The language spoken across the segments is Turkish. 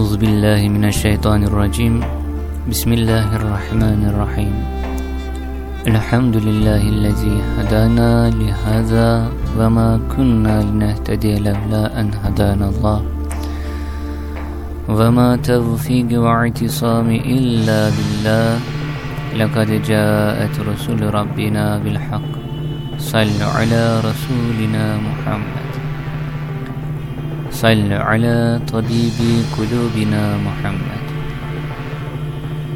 أعوذ بالله من الشيطان الرجيم. بسم الله الرحمن الرحيم. الحمد لله الذي هدانا لهذا وما كنا لنهتدي لولا أن هدانا الله. وما توفيق واعتصام إلا بالله. لقد جاءت رسل ربنا بالحق. صلوا على رسولنا محمد. صل على طبيب قلوبنا محمد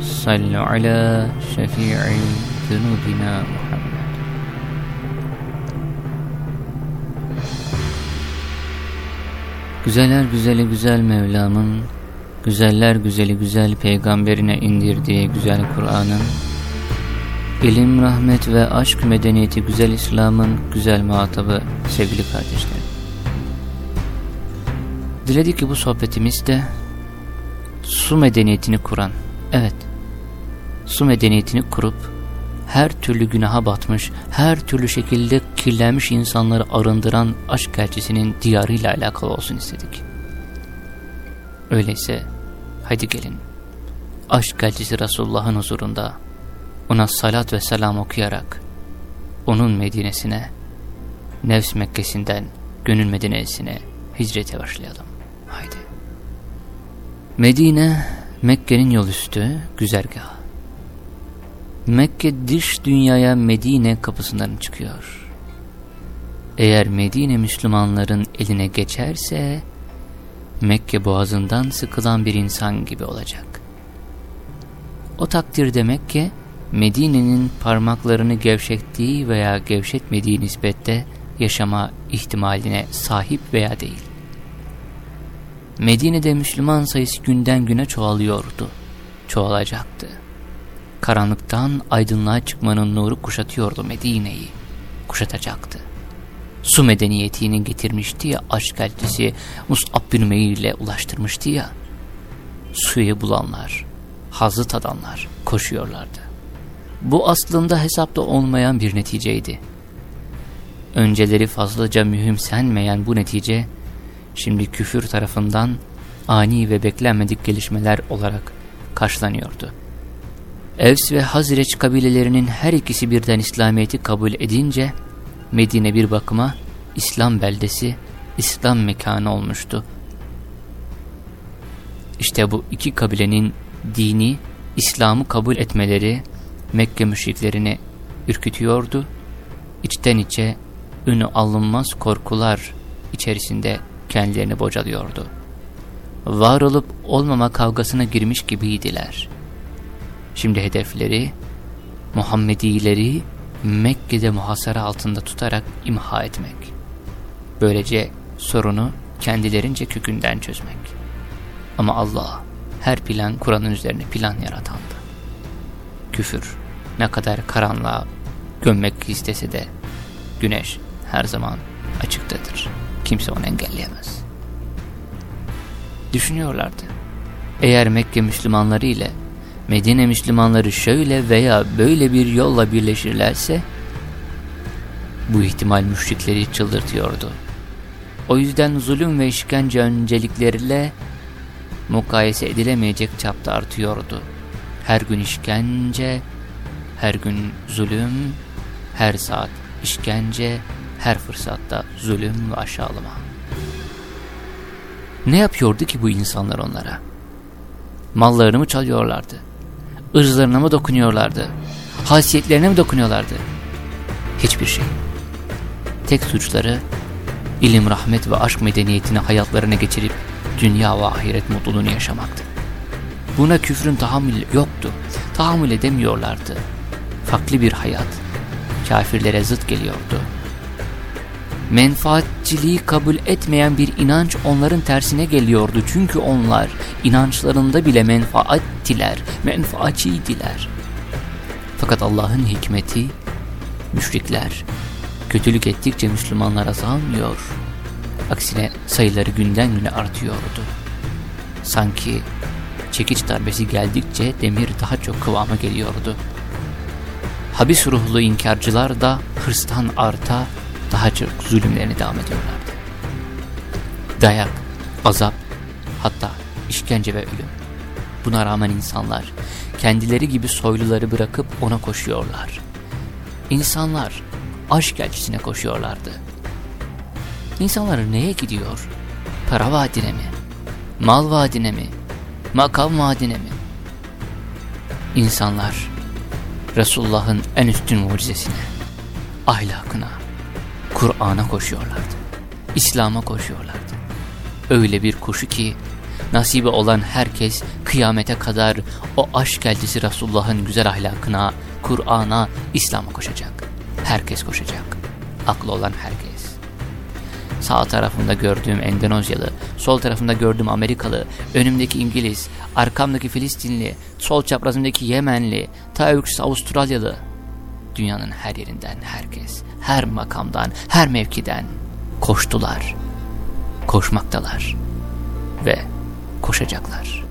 صل على شفيع ذنوبنا محمد Güzeller güzeli güzel Mevlam'ın, güzeller güzeli güzel peygamberine indirdiği güzel Kur'an'ın, ilim, rahmet ve aşk medeniyeti güzel İslam'ın güzel muhatabı sevgili kardeşlerim. Diledik ki bu sohbetimizde su medeniyetini kuran, evet, su medeniyetini kurup her türlü günaha batmış, her türlü şekilde kirlenmiş insanları arındıran aşk elçisinin diyarıyla alakalı olsun istedik. Öyleyse haydi gelin aşk elçisi Resulullah'ın huzurunda ona salat ve selam okuyarak onun Medine'sine, Nefs Mekke'sinden Gönül Medine'sine hicrete başlayalım. Medine, Mekke'nin yol üstü güzergahı. Mekke dış dünyaya Medine kapısından çıkıyor. Eğer Medine Müslümanların eline geçerse, Mekke boğazından sıkılan bir insan gibi olacak. O takdirde Mekke, Medine'nin parmaklarını gevşettiği veya gevşetmediği nispette yaşama ihtimaline sahip veya değil. Medine'de Müslüman sayısı günden güne çoğalıyordu. Çoğalacaktı. Karanlıktan aydınlığa çıkmanın nuru kuşatıyordu Medine'yi. Kuşatacaktı. Su medeniyetini getirmişti ya aşk elçisi Mus'ab bin ile ulaştırmıştı ya. Suyu bulanlar, hazı tadanlar koşuyorlardı. Bu aslında hesapta olmayan bir neticeydi. Önceleri fazlaca mühimsenmeyen bu netice, şimdi küfür tarafından ani ve beklenmedik gelişmeler olarak karşılanıyordu. Evs ve Hazreç kabilelerinin her ikisi birden İslamiyet'i kabul edince, Medine bir bakıma İslam beldesi, İslam mekanı olmuştu. İşte bu iki kabilenin dini, İslam'ı kabul etmeleri Mekke müşriklerini ürkütüyordu. İçten içe önü alınmaz korkular içerisinde kendilerini bocalıyordu. Var olup olmama kavgasına girmiş gibiydiler. Şimdi hedefleri Muhammedileri Mekke'de muhasara altında tutarak imha etmek. Böylece sorunu kendilerince kökünden çözmek. Ama Allah her plan Kur'an'ın üzerine plan yaratandı. Küfür ne kadar karanlığa gömmek istese de güneş her zaman açıktadır. Kimse onu engelleyemez. Düşünüyorlardı. Eğer Mekke Müslümanları ile Medine Müslümanları şöyle veya böyle bir yolla birleşirlerse bu ihtimal müşrikleri çıldırtıyordu. O yüzden zulüm ve işkence öncelikleriyle mukayese edilemeyecek çapta artıyordu. Her gün işkence, her gün zulüm, her saat işkence, her fırsatta zulüm ve aşağılama. Ne yapıyordu ki bu insanlar onlara? Mallarını mı çalıyorlardı? Irzlarına mı dokunuyorlardı? Hasiyetlerine mi dokunuyorlardı? Hiçbir şey. Tek suçları ilim, rahmet ve aşk medeniyetini hayatlarına geçirip dünya ve ahiret mutluluğunu yaşamaktı. Buna küfrün tahammülü yoktu. Tahammül edemiyorlardı. Farklı bir hayat kafirlere zıt geliyordu. Menfaatçiliği kabul etmeyen bir inanç onların tersine geliyordu. Çünkü onlar inançlarında bile menfaattiler, menfaatçiydiler. Fakat Allah'ın hikmeti, müşrikler, kötülük ettikçe Müslümanlar azalmıyor. Aksine sayıları günden güne artıyordu. Sanki çekiç darbesi geldikçe demir daha çok kıvama geliyordu. Habis ruhlu inkarcılar da hırstan arta daha çok zulümlerine devam ediyorlardı. Dayak, azap, hatta işkence ve ölüm. Buna rağmen insanlar kendileri gibi soyluları bırakıp ona koşuyorlar. İnsanlar aşk elçisine koşuyorlardı. İnsanlar neye gidiyor? Para vaadine mi? Mal vaadine mi? Makam vaadine mi? İnsanlar Resulullah'ın en üstün mucizesine, ahlakına, Kur'an'a koşuyorlardı. İslam'a koşuyorlardı. Öyle bir kuşu ki nasibi olan herkes kıyamete kadar o aşk elçisi Resulullah'ın güzel ahlakına, Kur'an'a, İslam'a koşacak. Herkes koşacak. Aklı olan herkes. Sağ tarafımda gördüğüm Endonezyalı, sol tarafımda gördüğüm Amerikalı, önümdeki İngiliz, arkamdaki Filistinli, sol çaprazımdaki Yemenli, ta Avustralyalı. Dünyanın her yerinden herkes, her makamdan, her mevkiden koştular. Koşmaktalar. Ve koşacaklar.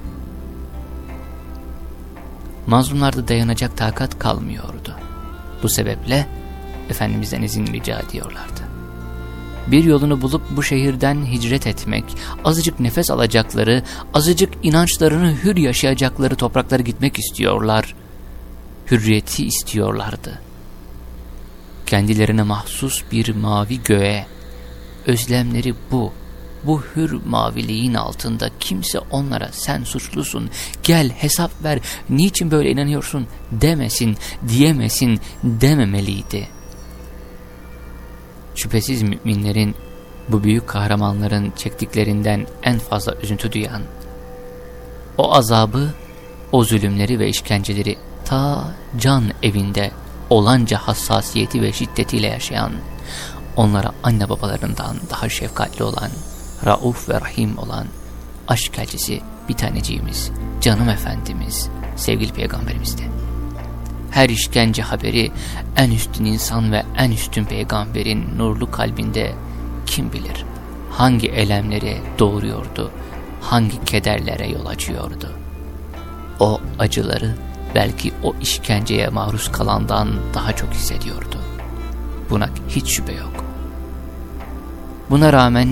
Mazlumlarda dayanacak takat kalmıyordu. Bu sebeple Efendimiz'den izin rica ediyorlardı. Bir yolunu bulup bu şehirden hicret etmek, azıcık nefes alacakları, azıcık inançlarını hür yaşayacakları topraklara gitmek istiyorlar. Hürriyeti istiyorlardı. Kendilerine mahsus bir mavi göğe, özlemleri bu. Bu hür maviliğin altında kimse onlara sen suçlusun, gel hesap ver, niçin böyle inanıyorsun demesin, diyemesin dememeliydi. Şüphesiz müminlerin bu büyük kahramanların çektiklerinden en fazla üzüntü duyan, o azabı, o zulümleri ve işkenceleri ta can evinde olanca hassasiyeti ve şiddetiyle yaşayan, onlara anne babalarından daha şefkatli olan, rauf ve rahim olan aşk elçisi bir taneciğimiz, canım efendimiz, sevgili peygamberimizdi. Her işkence haberi en üstün insan ve en üstün peygamberin nurlu kalbinde kim bilir hangi elemleri doğuruyordu, hangi kederlere yol açıyordu. O acıları belki o işkenceye maruz kalandan daha çok hissediyordu. Buna hiç şüphe yok. Buna rağmen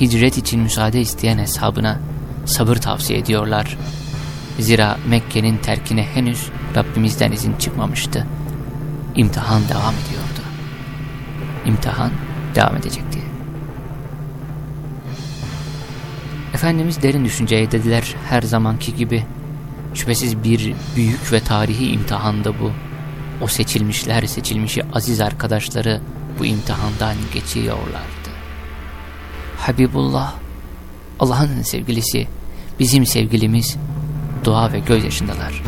hicret için müsaade isteyen hesabına sabır tavsiye ediyorlar. Zira Mekke'nin terkine henüz Rabbimizden izin çıkmamıştı. İmtihan devam ediyordu. İmtihan devam edecekti. Efendimiz derin düşünceye dediler her zamanki gibi. Şüphesiz bir büyük ve tarihi imtihanda bu. O seçilmişler seçilmişi aziz arkadaşları bu imtihandan geçiyorlardı. Habibullah, Allah'ın sevgilisi, bizim sevgilimiz, dua ve gözyaşındalar.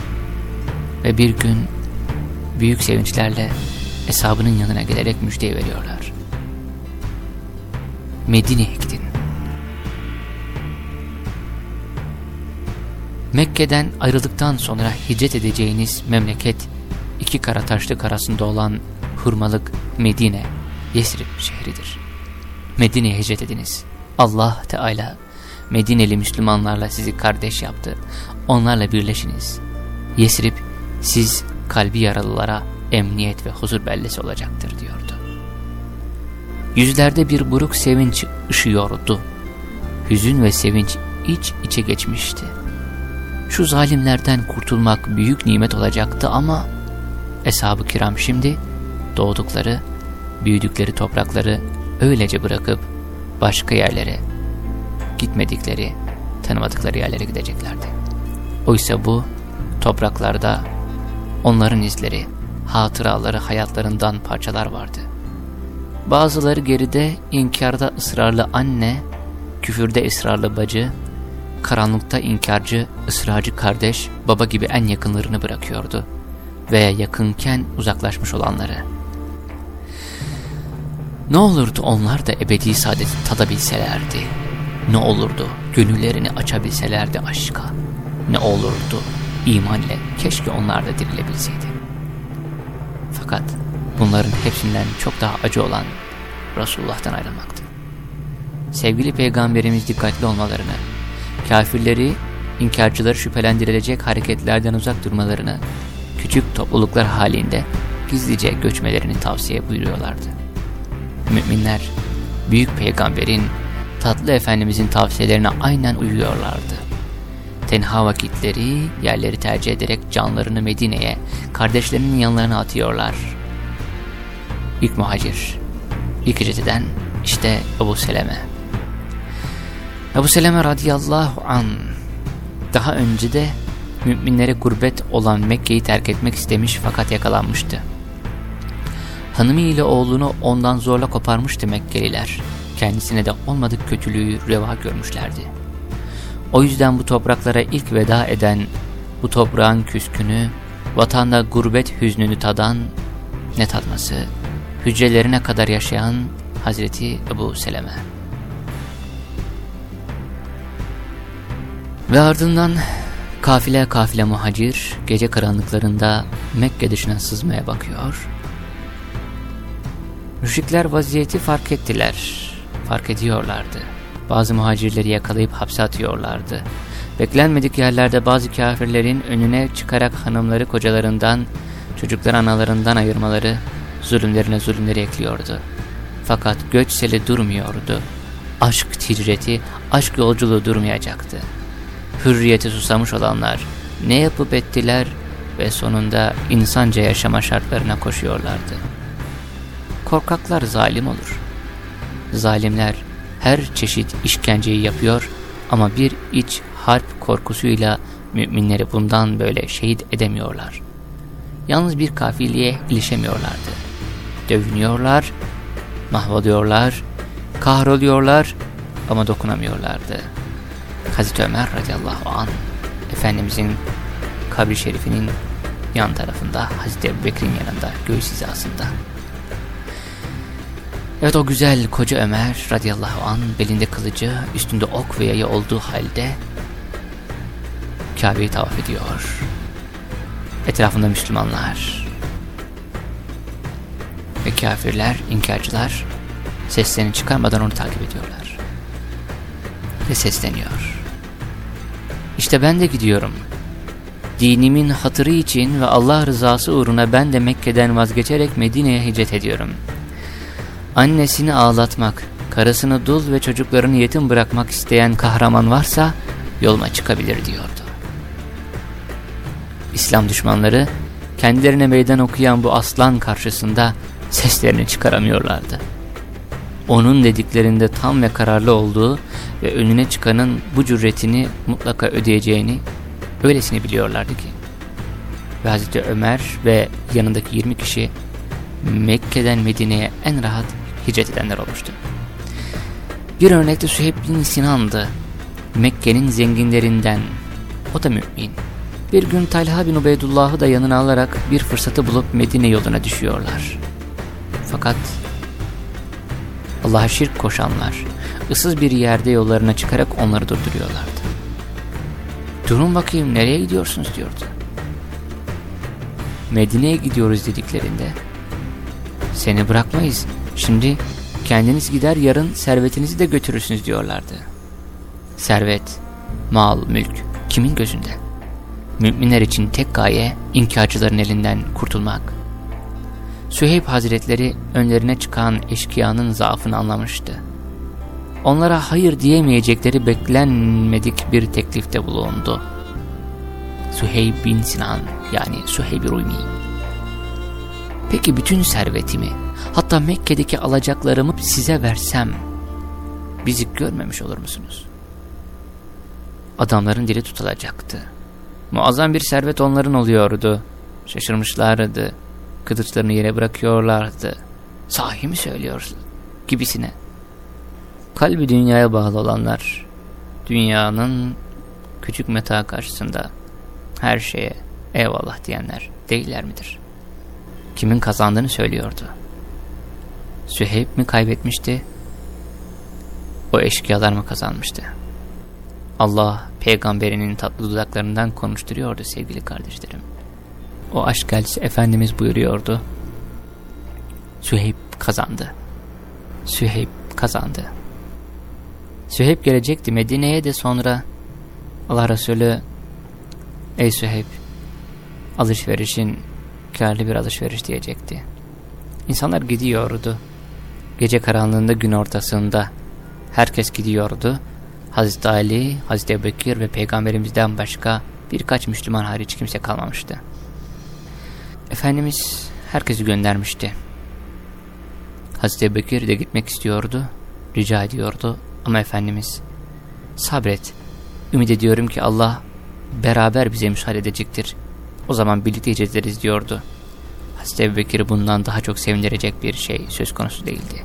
Ve bir gün büyük sevinçlerle hesabının yanına gelerek müjdeyi veriyorlar. Medine'ye gidin. Mekke'den ayrıldıktan sonra hicret edeceğiniz memleket iki kara taşlık arasında olan hurmalık Medine, Yesrib şehridir. Medine'ye hicret ediniz. Allah Teala Medineli Müslümanlarla sizi kardeş yaptı. Onlarla birleşiniz. Yesrib siz kalbi yaralılara emniyet ve huzur bellesi olacaktır diyordu. Yüzlerde bir buruk sevinç ışıyordu. Hüzün ve sevinç iç içe geçmişti. Şu zalimlerden kurtulmak büyük nimet olacaktı ama Eshab-ı kiram şimdi doğdukları, büyüdükleri toprakları öylece bırakıp başka yerlere, gitmedikleri, tanımadıkları yerlere gideceklerdi. Oysa bu topraklarda onların izleri, hatıraları hayatlarından parçalar vardı. Bazıları geride inkarda ısrarlı anne, küfürde ısrarlı bacı, karanlıkta inkarcı, ısrarcı kardeş, baba gibi en yakınlarını bırakıyordu veya yakınken uzaklaşmış olanları. Ne olurdu onlar da ebedi saadeti tadabilselerdi? Ne olurdu gönüllerini açabilselerdi aşka? Ne olurdu iman ile keşke onlar da dirilebilseydi. Fakat bunların hepsinden çok daha acı olan Resulullah'tan ayrılmaktı. Sevgili peygamberimiz dikkatli olmalarını, kafirleri, inkarcıları şüphelendirilecek hareketlerden uzak durmalarını, küçük topluluklar halinde gizlice göçmelerini tavsiye buyuruyorlardı. Müminler, büyük peygamberin, tatlı efendimizin tavsiyelerine aynen uyuyorlardı. Tenha vakitleri yerleri tercih ederek canlarını Medine'ye, kardeşlerinin yanlarına atıyorlar. İlk muhacir, ilk hicret işte Ebu Seleme. Ebu Seleme radıyallahu an daha önce de müminlere gurbet olan Mekke'yi terk etmek istemiş fakat yakalanmıştı. Hanımı ile oğlunu ondan zorla koparmıştı Mekkeliler. Kendisine de olmadık kötülüğü reva görmüşlerdi. O yüzden bu topraklara ilk veda eden, bu toprağın küskünü, vatanda gurbet hüznünü tadan, ne tatması, hücrelerine kadar yaşayan Hazreti Ebu Seleme. Ve ardından kafile kafile muhacir gece karanlıklarında Mekke dışına sızmaya bakıyor. Müşrikler vaziyeti fark ettiler, fark ediyorlardı. Bazı muhacirleri yakalayıp hapse atıyorlardı. Beklenmedik yerlerde bazı kafirlerin önüne çıkarak hanımları kocalarından, çocukları analarından ayırmaları zulümlerine zulümleri ekliyordu. Fakat göç seli durmuyordu. Aşk ticareti, aşk yolculuğu durmayacaktı. Hürriyeti susamış olanlar ne yapıp ettiler ve sonunda insanca yaşama şartlarına koşuyorlardı. Korkaklar zalim olur. Zalimler her çeşit işkenceyi yapıyor ama bir iç harp korkusuyla müminleri bundan böyle şehit edemiyorlar. Yalnız bir kafiliye ilişemiyorlardı. Dövünüyorlar, mahvoluyorlar, kahroluyorlar ama dokunamıyorlardı. Hazreti Ömer radıyallahu an Efendimizin kabri şerifinin yan tarafında Hazreti Ebu Bekir'in yanında göğüs hizasında. Evet o güzel koca Ömer radıyallahu an belinde kılıcı üstünde ok ve yayı olduğu halde Kabe'yi tavaf ediyor. Etrafında Müslümanlar ve kafirler, inkarcılar seslerini çıkarmadan onu takip ediyorlar. Ve sesleniyor. İşte ben de gidiyorum. Dinimin hatırı için ve Allah rızası uğruna ben de Mekke'den vazgeçerek Medine'ye hicret ediyorum. Annesini ağlatmak, karısını dul ve çocuklarını yetim bırakmak isteyen kahraman varsa yoluma çıkabilir diyordu. İslam düşmanları kendilerine meydan okuyan bu aslan karşısında seslerini çıkaramıyorlardı. Onun dediklerinde tam ve kararlı olduğu ve önüne çıkanın bu cüretini mutlaka ödeyeceğini öylesini biliyorlardı ki. Ve Hazreti Ömer ve yanındaki 20 kişi Mekke'den Medine'ye en rahat hicret edenler olmuştu. Bir örnekte Süheyb bin Sinan'dı. Mekke'nin zenginlerinden. O da mümin. Bir gün Talha bin Ubeydullah'ı da yanına alarak bir fırsatı bulup Medine yoluna düşüyorlar. Fakat Allah'a şirk koşanlar ıssız bir yerde yollarına çıkarak onları durduruyorlardı. Durun bakayım nereye gidiyorsunuz diyordu. Medine'ye gidiyoruz dediklerinde seni bırakmayız. Şimdi kendiniz gider yarın servetinizi de götürürsünüz diyorlardı. Servet, mal, mülk kimin gözünde? Müminler için tek gaye inkarcıların elinden kurtulmak. Süheyb Hazretleri önlerine çıkan eşkıyanın zaafını anlamıştı. Onlara hayır diyemeyecekleri beklenmedik bir teklifte bulundu. Süheyb bin Sinan yani Süheyb Rumi. Peki bütün servetimi, hatta Mekke'deki alacaklarımı size versem, bizi görmemiş olur musunuz? Adamların dili tutulacaktı. Muazzam bir servet onların oluyordu. Şaşırmışlardı. Kılıçlarını yere bırakıyorlardı. Sahi mi söylüyorsun? Gibisine. Kalbi dünyaya bağlı olanlar, dünyanın küçük meta karşısında her şeye eyvallah diyenler değiller midir? Kimin kazandığını söylüyordu. Süheyb mi kaybetmişti? O eşkıyalar mı kazanmıştı? Allah peygamberinin tatlı dudaklarından konuşturuyordu sevgili kardeşlerim. O aşk elçisi Efendimiz buyuruyordu. Süheyb kazandı. Süheyb kazandı. Süheyb gelecekti Medine'ye de sonra Allah Resulü Ey Süheyb alışverişin karlı bir alışveriş diyecekti. İnsanlar gidiyordu. Gece karanlığında gün ortasında herkes gidiyordu. Hazreti Ali, Hazreti Bekir ve peygamberimizden başka birkaç Müslüman hariç kimse kalmamıştı. Efendimiz herkesi göndermişti. Hazreti Bekir de gitmek istiyordu, rica ediyordu ama Efendimiz sabret, ümit ediyorum ki Allah beraber bize müsaade edecektir. O zaman birlikte ederiz diyordu. Hazreti Ebu Bekir bundan daha çok sevindirecek bir şey söz konusu değildi.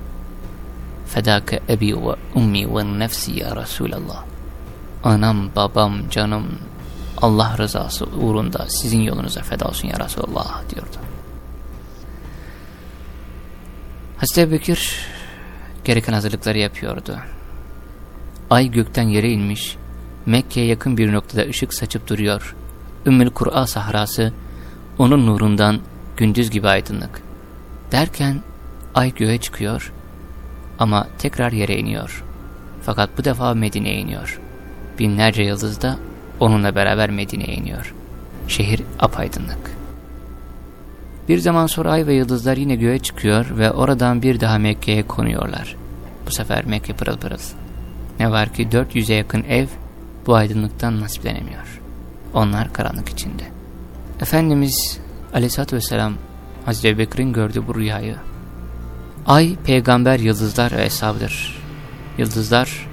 Fedâke ebi ve ummi ve nefsi ya Resulallah. Anam, babam, canım, Allah rızası uğrunda sizin yolunuza feda olsun ya Resulallah diyordu. Hazreti Ebu Bekir gereken hazırlıkları yapıyordu. Ay gökten yere inmiş, Mekke'ye yakın bir noktada ışık saçıp duruyor. Ümmül Kur'a sahrası, onun nurundan gündüz gibi aydınlık. Derken ay göğe çıkıyor ama tekrar yere iniyor. Fakat bu defa Medine'ye iniyor. Binlerce yıldız da onunla beraber Medine'ye iniyor. Şehir apaydınlık. Bir zaman sonra ay ve yıldızlar yine göğe çıkıyor ve oradan bir daha Mekke'ye konuyorlar. Bu sefer Mekke pırıl pırıl. Ne var ki 400'e yakın ev bu aydınlıktan nasiplenemiyor. Onlar karanlık içinde. Efendimiz aleyhissalatü vesselam Hazreti Bekir'in gördüğü bu rüyayı Ay, peygamber, yıldızlar ve hesabıdır. Yıldızlar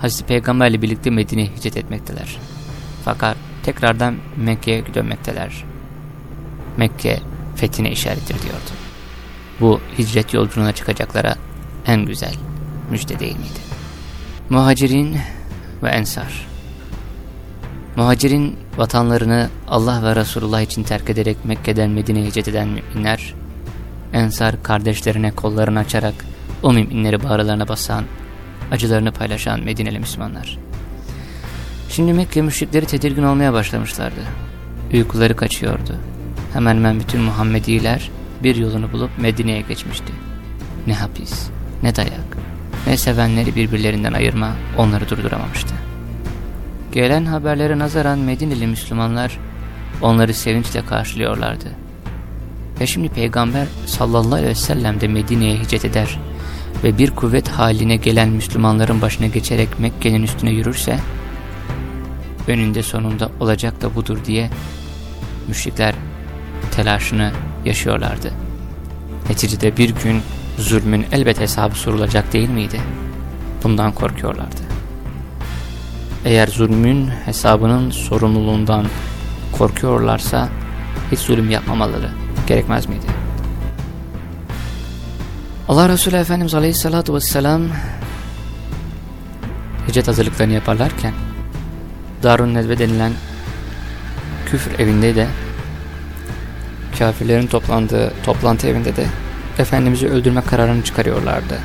Hazreti Peygamberle birlikte Medine'ye hicret etmekteler. Fakat tekrardan Mekke'ye dönmekteler. Mekke fethine işarettir diyordu. Bu hicret yolculuğuna çıkacaklara en güzel müjde değil miydi? Muhacirin ve Ensar Muhacirin vatanlarını Allah ve Resulullah için terk ederek Mekke'den Medine'ye hicret eden müminler, Ensar kardeşlerine kollarını açarak o müminleri bağrılarına basan, acılarını paylaşan Medineli Müslümanlar. Şimdi Mekke müşrikleri tedirgin olmaya başlamışlardı. Uykuları kaçıyordu. Hemen hemen bütün Muhammediler bir yolunu bulup Medine'ye geçmişti. Ne hapis, ne dayak, ne sevenleri birbirlerinden ayırma onları durduramamıştı. Gelen haberlere nazaran Medineli Müslümanlar onları sevinçle karşılıyorlardı. Ve şimdi Peygamber sallallahu aleyhi ve sellem de Medine'ye hicret eder ve bir kuvvet haline gelen Müslümanların başına geçerek Mekke'nin üstüne yürürse önünde sonunda olacak da budur diye müşrikler telaşını yaşıyorlardı. Neticede bir gün zulmün elbet hesabı sorulacak değil miydi? Bundan korkuyorlardı. Eğer zulmün hesabının sorumluluğundan korkuyorlarsa hiç zulüm yapmamaları gerekmez miydi? Allah Resulü Efendimiz Aleyhisselatü Vesselam hicret hazırlıklarını yaparlarken Darun Nedve denilen küfür evinde de kafirlerin toplandığı toplantı evinde de Efendimiz'i öldürme kararını çıkarıyorlardı.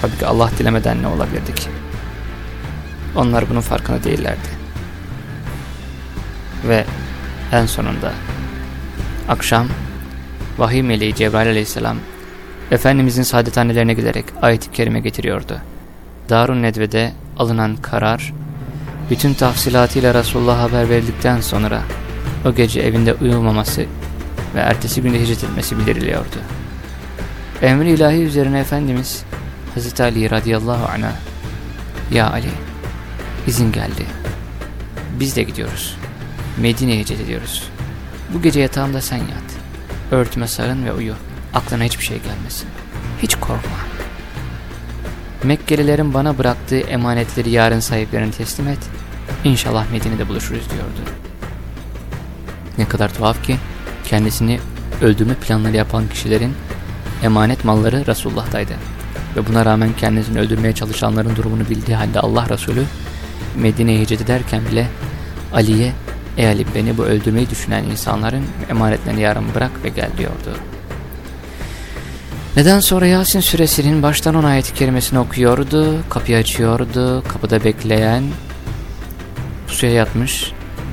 Tabii ki Allah dilemeden ne olabilirdi ki? Onlar bunun farkında değillerdi. Ve en sonunda akşam vahiy meleği Cebrail aleyhisselam Efendimizin saadethanelerine giderek ayet-i kerime getiriyordu. Darun Nedve'de alınan karar bütün tafsilatıyla Resulullah'a haber verildikten sonra o gece evinde uyumaması ve ertesi günde hicret etmesi bildiriliyordu. Emri ilahi üzerine Efendimiz Hazreti Ali radıyallahu anh'a Ya Ali izin geldi. Biz de gidiyoruz. Medine'ye hicret ediyoruz. Bu gece yatağımda sen yat. Örtüme sarın ve uyu. Aklına hiçbir şey gelmesin. Hiç korkma. Mekkelilerin bana bıraktığı emanetleri yarın sahiplerine teslim et. İnşallah Medine'de buluşuruz diyordu. Ne kadar tuhaf ki kendisini öldürme planları yapan kişilerin emanet malları Resulullah'taydı. Ve buna rağmen kendisini öldürmeye çalışanların durumunu bildiği halde Allah Resulü Medine'ye hicret ederken bile Ali'ye Ey Ali beni bu öldürmeyi düşünen insanların emanetlerini yarın bırak ve gel diyordu. Neden sonra Yasin suresinin baştan on ayet-i kerimesini okuyordu, kapıyı açıyordu, kapıda bekleyen suya yatmış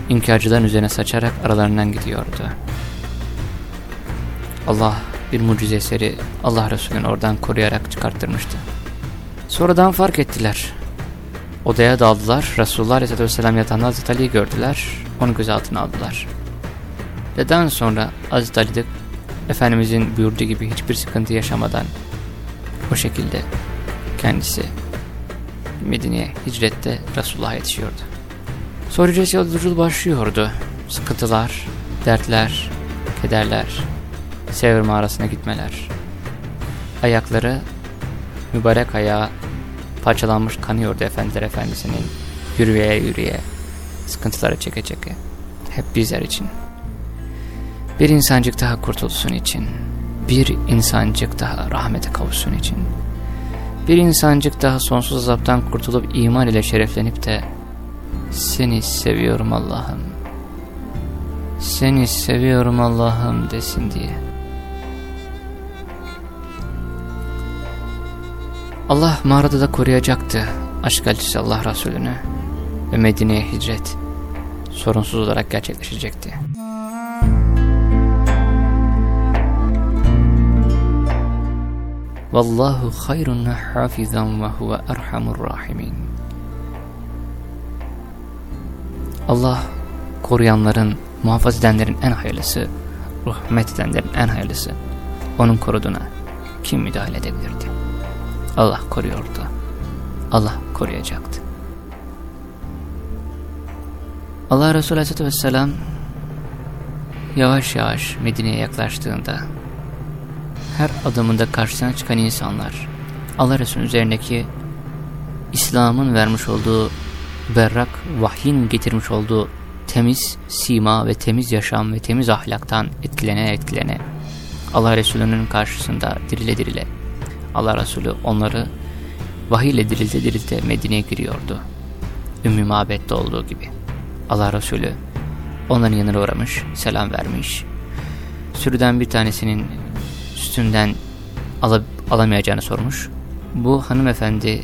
inkarcıların üzerine saçarak aralarından gidiyordu. Allah bir mucize eseri Allah Resulü'nü oradan koruyarak çıkarttırmıştı. Sonradan fark ettiler. Odaya daldılar. Resulullah Aleyhisselatü Vesselam yatağında Hazreti Ali'yi gördüler. Onu gözaltına aldılar. Neden sonra Hazreti Ali de Efendimizin buyurduğu gibi hiçbir sıkıntı yaşamadan o şekilde kendisi Medine'ye hicrette Resulullah'a yetişiyordu. Sonra yolculuğu başlıyordu. Sıkıntılar, dertler, kederler, Sevr mağarasına gitmeler. Ayakları, mübarek ayağı parçalanmış kanıyordu Efendiler Efendisi'nin yürüye yürüye, sıkıntıları çeke çeke. Hep bizler için. Bir insancık daha kurtulsun için, bir insancık daha rahmete kavuşsun için, bir insancık daha sonsuz azaptan kurtulup iman ile şereflenip de seni seviyorum Allah'ım, seni seviyorum Allah'ım desin diye. Allah mağarada da koruyacaktı aşk elçisi Allah Resulü'nü ve Medine'ye hicret sorunsuz olarak gerçekleşecekti. Vallahu hayrun hafizan ve huve erhamur rahimin. Allah koruyanların, muhafaza edenlerin en hayırlısı, rahmet edenlerin en hayırlısı. Onun koruduğuna kim müdahale edebilirdi? Allah koruyordu. Allah koruyacaktı. Allah Resulü Aleyhisselatü Vesselam yavaş yavaş Medine'ye yaklaştığında her adımında karşısına çıkan insanlar Allah Resulü üzerindeki İslam'ın vermiş olduğu berrak vahyin getirmiş olduğu temiz sima ve temiz yaşam ve temiz ahlaktan etkilene etkilene Allah Resulü'nün karşısında dirile dirile Allah Resulü onları vahiyle dirilte dirilte Medine'ye giriyordu. Ümmü Mabet'te olduğu gibi. Allah Resulü onların yanına uğramış, selam vermiş. Sürüden bir tanesinin sütünden al alamayacağını sormuş. Bu hanımefendi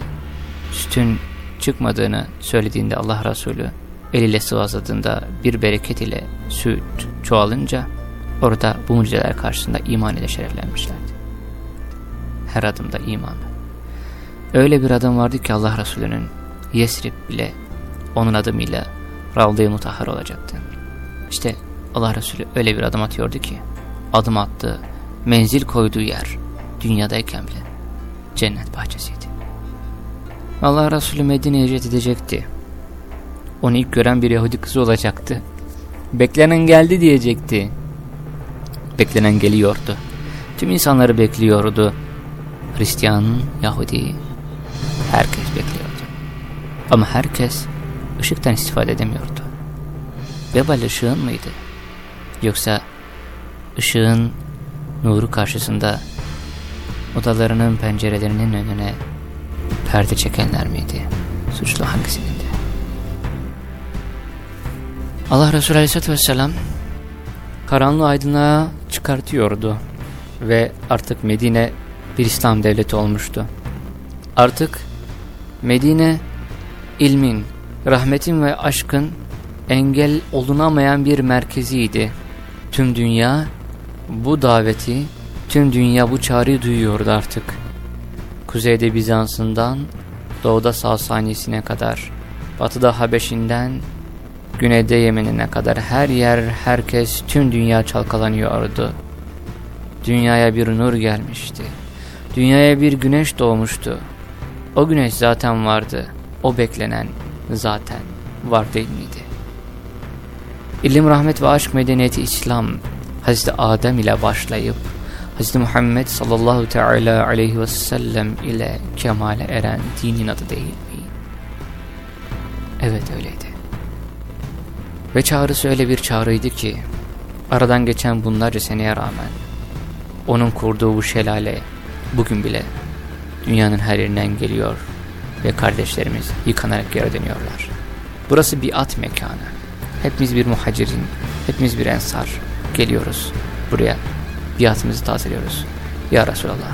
sütün çıkmadığını söylediğinde Allah Resulü eliyle sıvazladığında bir bereket ile süt çoğalınca orada bu mucizeler karşısında iman ile şereflenmişlerdi. Her adımda iman. Öyle bir adam vardı ki Allah Resulü'nün Yesrib bile onun adımıyla Ravda-i Mutahhar olacaktı. İşte Allah Resulü öyle bir adım atıyordu ki adım attığı, menzil koyduğu yer dünyadayken bile cennet bahçesiydi. Allah Resulü Medine'ye hicret edecekti. Onu ilk gören bir Yahudi kızı olacaktı. Beklenen geldi diyecekti. Beklenen geliyordu. Tüm insanları bekliyordu. Hristiyan, Yahudi, herkes bekliyordu. Ama herkes ışıktan istifade edemiyordu. Vebal ışığın mıydı? Yoksa ışığın nuru karşısında odalarının pencerelerinin önüne perde çekenler miydi? Suçlu hangisinin Allah Resulü Aleyhisselatü Vesselam karanlığı aydınlığa çıkartıyordu ve artık Medine bir İslam devleti olmuştu. Artık Medine ilmin, rahmetin ve aşkın engel olunamayan bir merkeziydi. Tüm dünya bu daveti, tüm dünya bu çağrıyı duyuyordu artık. Kuzeyde Bizans'ından doğuda Sasaniyesine kadar, batıda Habeş'inden güneyde Yemen'ine kadar her yer, herkes, tüm dünya çalkalanıyordu. Dünyaya bir nur gelmişti. Dünyaya bir güneş doğmuştu. O güneş zaten vardı. O beklenen zaten var değil miydi? İlim, rahmet ve aşk medeniyeti İslam Hazreti Adem ile başlayıp Hazreti Muhammed sallallahu teala aleyhi ve sellem ile kemale eren dinin adı değil mi? Evet öyleydi. Ve çağrısı öyle bir çağrıydı ki aradan geçen bunlarca seneye rağmen onun kurduğu bu şelale bugün bile dünyanın her yerinden geliyor ve kardeşlerimiz yıkanarak geri dönüyorlar. Burası bir at mekanı. Hepimiz bir muhacirin, hepimiz bir ensar. Geliyoruz buraya biatımızı tazeliyoruz. Ya Resulallah.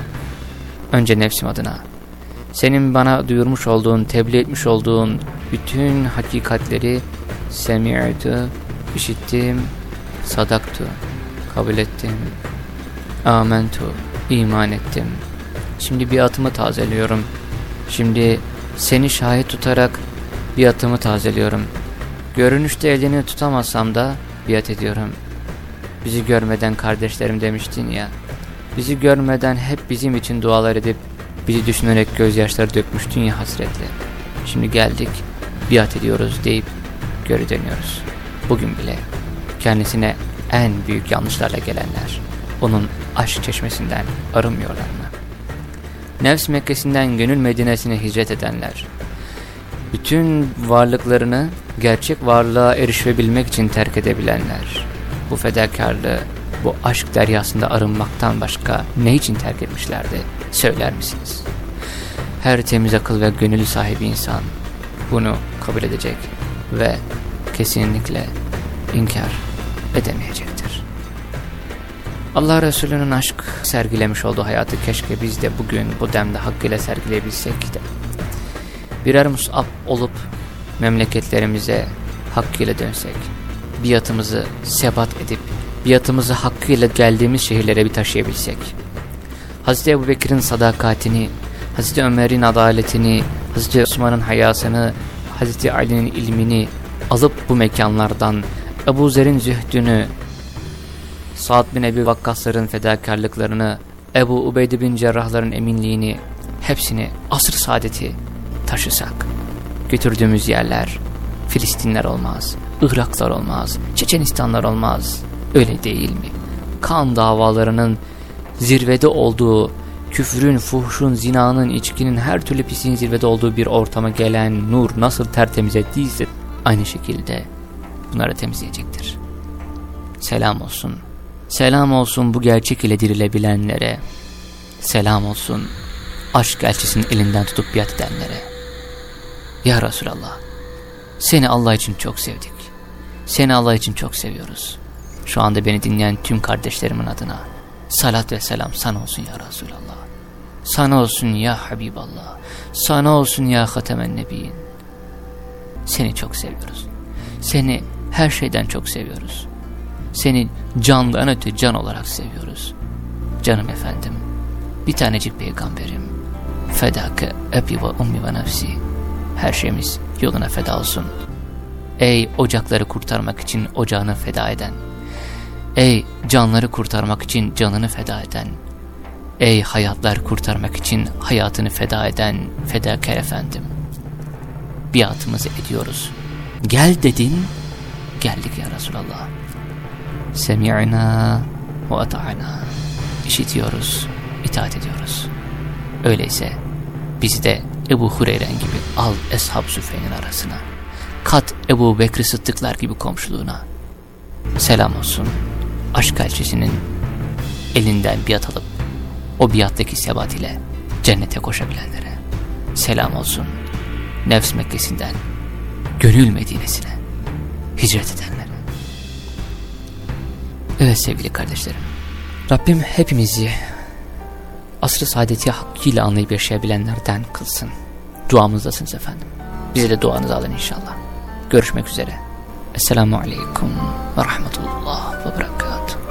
Önce nefsim adına. Senin bana duyurmuş olduğun, tebliğ etmiş olduğun bütün hakikatleri semi'tu, işittim, sadaktu, kabul ettim, amentu, iman ettim. Şimdi biatımı tazeliyorum. Şimdi seni şahit tutarak biatımı tazeliyorum. Görünüşte elini tutamazsam da biat ediyorum. Bizi görmeden kardeşlerim demiştin ya. Bizi görmeden hep bizim için dualar edip bizi düşünerek gözyaşları dökmüştün ya hasretle. Şimdi geldik, biat ediyoruz deyip geri dönüyoruz. Bugün bile kendisine en büyük yanlışlarla gelenler, onun aşk çeşmesinden arınmıyorlar mı? Nefs Mekkesi'nden gönül Medine'sine hicret edenler, bütün varlıklarını gerçek varlığa erişebilmek için terk edebilenler, bu fedakarlığı, bu aşk deryasında arınmaktan başka ne için terk etmişlerdi söyler misiniz? Her temiz akıl ve gönül sahibi insan bunu kabul edecek ve kesinlikle inkar edemeyecektir. Allah Resulü'nün aşk sergilemiş olduğu hayatı keşke biz de bugün bu demde hakkıyla sergileyebilsek de birer musab olup memleketlerimize hakkıyla dönsek, biatımızı sebat edip biatımızı hakkıyla geldiğimiz şehirlere bir taşıyabilsek, Hz. Ebu Bekir'in sadakatini, Hz. Ömer'in adaletini, Hz. Osman'ın hayasını, Hz. Ali'nin ilmini alıp bu mekanlardan Ebu Zer'in zühdünü, Sa'd bin Ebi Vakkasların fedakarlıklarını, Ebu Ubeyde bin Cerrahların eminliğini, hepsini asr saadeti taşısak, götürdüğümüz yerler Filistinler olmaz, Iraklar olmaz, Çeçenistanlar olmaz, öyle değil mi? Kan davalarının zirvede olduğu, küfrün, fuhşun, zinanın, içkinin, her türlü pisliğin zirvede olduğu bir ortama gelen nur nasıl tertemiz ettiyse aynı şekilde bunları temizleyecektir. Selam olsun. Selam olsun bu gerçek ile dirilebilenlere. Selam olsun aşk elçisinin elinden tutup biat edenlere. Ya Resulallah, seni Allah için çok sevdik. Seni Allah için çok seviyoruz. Şu anda beni dinleyen tüm kardeşlerimin adına salat ve selam sana olsun ya Resulallah. Sana olsun ya Habiballah. Sana olsun ya Hatemen Nebiyin. Seni çok seviyoruz. Seni her şeyden çok seviyoruz. Seni candan öte can olarak seviyoruz. Canım efendim, bir tanecik peygamberim. Fedake ebi ve ummi ve nefsi. Her şeyimiz yoluna feda olsun. Ey ocakları kurtarmak için ocağını feda eden. Ey canları kurtarmak için canını feda eden. Ey hayatlar kurtarmak için hayatını feda eden fedakar efendim. Biatımızı ediyoruz. Gel dedin, geldik ya Resulallah. Semi'na ve ata'na. İşitiyoruz, itaat ediyoruz. Öyleyse bizi de Ebu Hureyren gibi al Eshab Süfeyn'in arasına. Kat Ebu Bekri Sıddıklar gibi komşuluğuna. Selam olsun aşk elçisinin elinden biat alıp o biattaki sebat ile cennete koşabilenlere. Selam olsun nefs Mekkesi'nden gönül Medine'sine hicret edenlere. Evet sevgili kardeşlerim. Rabbim hepimizi asr-ı saadeti hakkıyla anlayıp yaşayabilenlerden kılsın. Duamızdasınız efendim. Bize de duanızı alın inşallah. Görüşmek üzere. Esselamu Aleyküm ve Rahmetullah ve Berekatuhu.